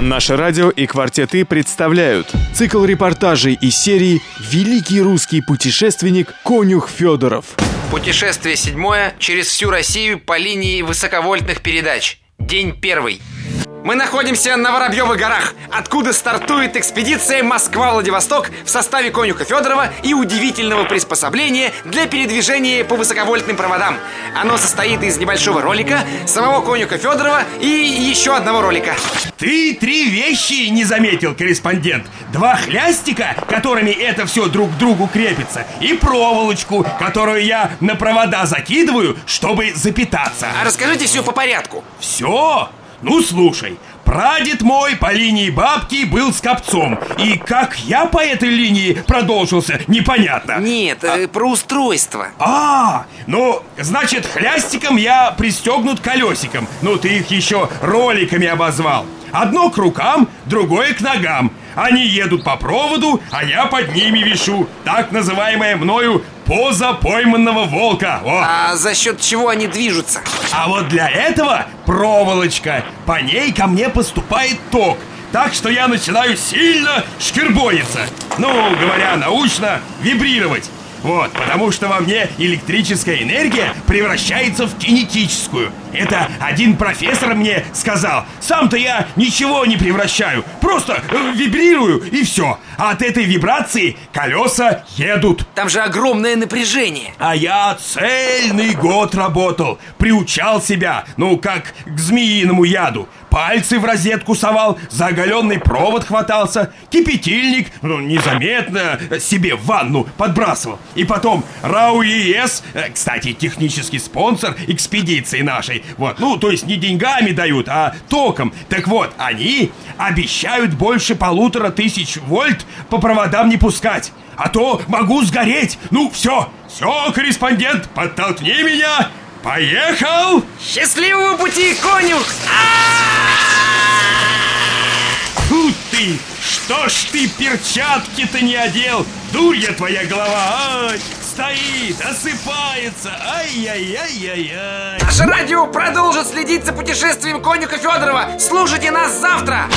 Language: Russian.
Наше радио и «Квартеты» представляют цикл репортажей из серии «Великий русский путешественник Конюх Федоров». Путешествие седьмое через всю Россию по линии высоковольтных передач. День первый. Мы находимся на Воробьевых горах, откуда стартует экспедиция Москва-Владивосток в составе конюха Федорова и удивительного приспособления для передвижения по высоковольтным проводам. Оно состоит из небольшого ролика, самого конюха Федорова и еще одного ролика. Ты три вещи не заметил, корреспондент. Два хлястика, которыми это все друг к другу крепится, и проволочку, которую я на провода закидываю, чтобы запитаться. А расскажите все по порядку. Все? Ну, слушай, прадед мой по линии бабки был скопцом И как я по этой линии продолжился, непонятно. Нет, а... про устройство. А, ну, значит, хлястиком я пристегнут колесиком. Ну, ты их еще роликами обозвал. Одно к рукам, другое к ногам Они едут по проводу, а я под ними вишу Так называемая мною поза пойманного волка. О. А за счет чего они движутся? А вот для этого проволочка. По ней ко мне поступает ток. Так что я начинаю сильно шкербониться Ну, говоря научно, вибрировать вот, потому что во мне электрическая энергия превращается в кинетическую. Это один профессор мне сказал. Сам-то я ничего не превращаю, просто э, вибрирую и все. А от этой вибрации колеса едут. Там же огромное напряжение. А я цельный год работал, приучал себя, ну, как к змеиному яду. Пальцы в розетку совал, за оголенный провод хватался, кипятильник, ну, незаметно себе в ванну подбрасывал. И потом РАУ ЕС, э, кстати, технический спонсор экспедиции нашей, вот, ну, то есть не деньгами дают, а током. Так вот, они обещают больше полутора тысяч вольт по проводам не пускать. А то могу сгореть. Ну, все, все, корреспондент, подтолкни меня. Поехал! Счастливого пути, конюх! Фу ты! Что ж ты перчатки-то не одел? Дурья твоя голова! Ай! Стоит, осыпается! Ай-яй-яй-яй-яй! Наше радио продолжит следить за путешествием конюха Федорова! Слушайте нас завтра!